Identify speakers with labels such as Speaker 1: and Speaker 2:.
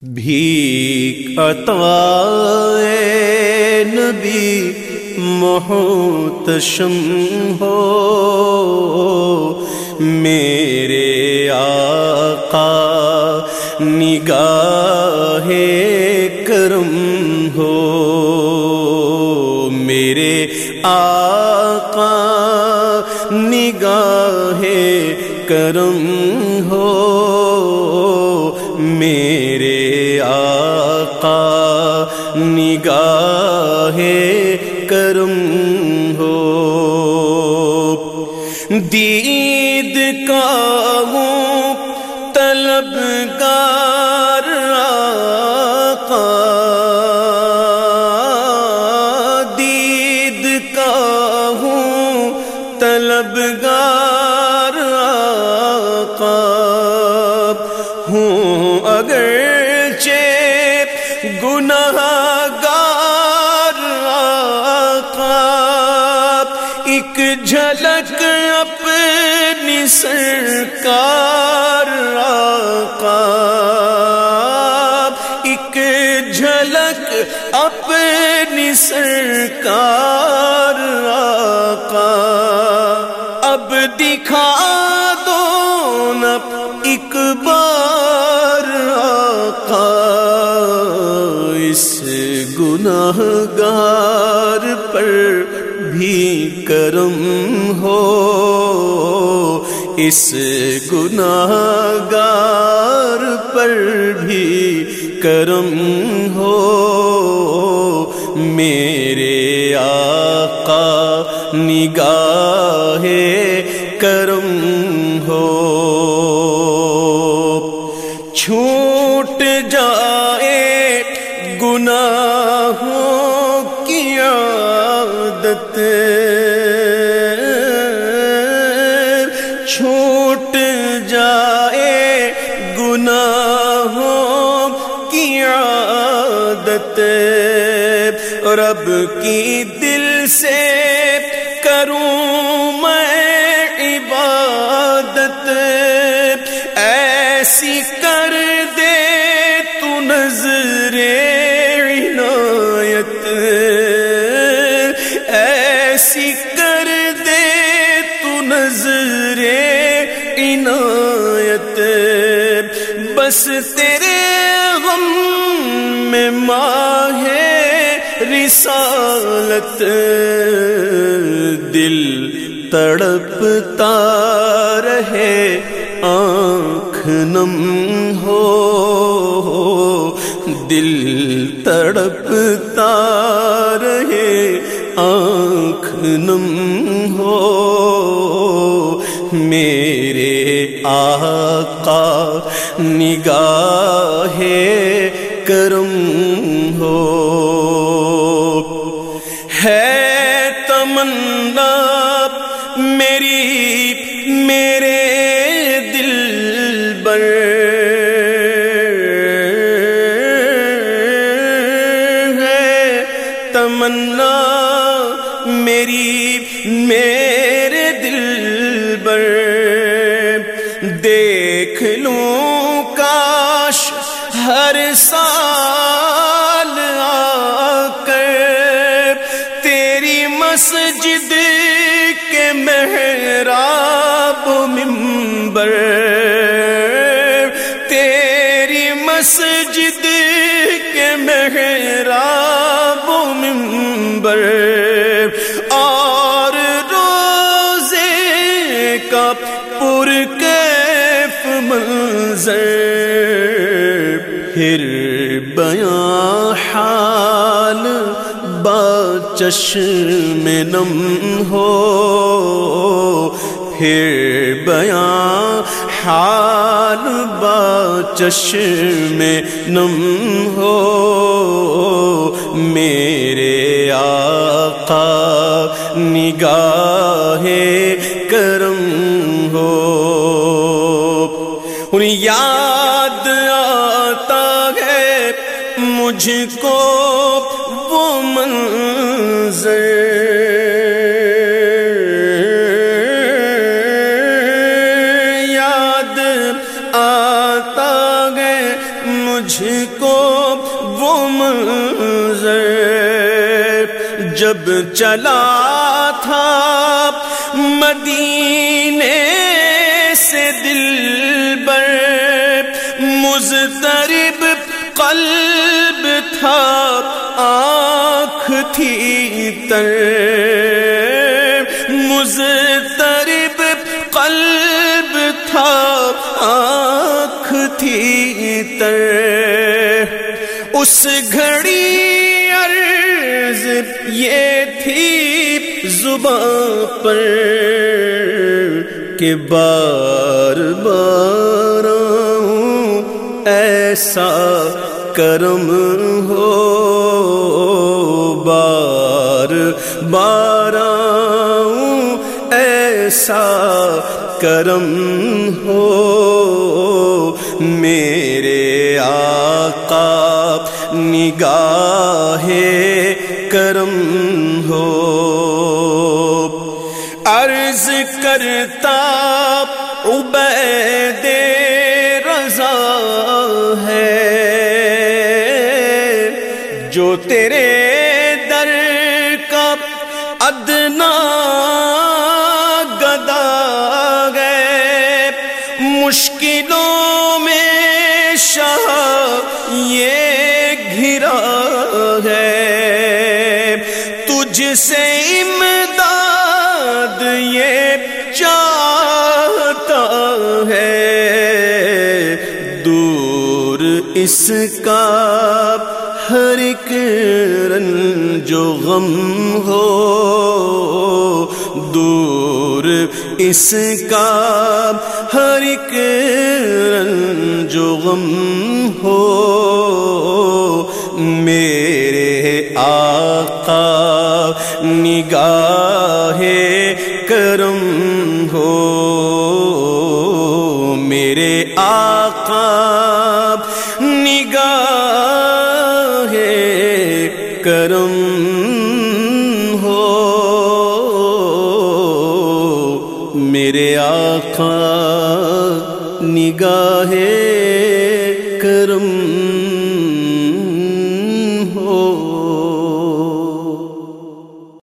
Speaker 1: بھی عطا نبی محتشم ہو۔ میرے آقا نگاہ کرم ہو۔ میرے آقا طلب گار آقا دید کا ہوں، طلب گار آقا ہوں۔ اگر گناہ گار آقا، ایک جھلک اپنی سرکار سرکار آقا۔ اب دکھا دو نا ایک بار آقا۔ گناہ گار پر بھی کرم ہو۔ اس گناہ گار پر بھی کرم ہو۔ میرے آقا، نگاہ کرم ہو۔ چھوٹ جائے گناہوں کی عادت۔ چھوٹ جائے گناہوں کی عادت۔ رب کی دل سے کروں میں عبادت۔ ایسی کر دے تو نظرے ایسی کر دے تو نظر عنایت۔ بس تیرے غم میں ماہ رسالت دل تڑپتا رہے، آنکھ نم ہو، دل تڑپتا رہے، آنکھ نم ہو۔ میرے آقا نگاہ کرم ہے تمنا میری میرے دل بر ہے تمنا میری میرے دل بر دیکھ لوں کاش ہر سال مسجد کے محراب ممبر تیری مسجد کے محراب ممبر اور روزے کا پر کیف منظر۔ پھر بیاں حال با چشم نم ہو، پھر بیاں حال با چشم نم ہو۔ میرے آقا نگاہ کرم ہو۔ یاد آتا ہے مجھ کو وہ منظر۔ یاد آتا ہے مجھ کو وہ منظر۔ جب چلا تھا مدینے سے دل بر مزترب قلب تھا، آنکھ تھی تر۔ مزترب قلب تھا، آنکھ تھی تر۔ اس گھڑی عرض یہ تھی زباں پر کہ بار بار ایسا کرم ہو بار بار ایسا کرم ہو میرے آقا نگاہ کرم ہو عرض کرتا عبید رضا ہے تیرے در کا ادنا گدا گئے مشکلوں میں شاہ یہ گھرا ہے تجھ سے امداد یہ چاہتا ہے۔ دور اس کا ہر ایک رن جو غم ہو، دور اس کا ہر ایک رن جو غم ہو، میرے آقا نگاہ کرم ہو، میرے آقا آقا نگاہ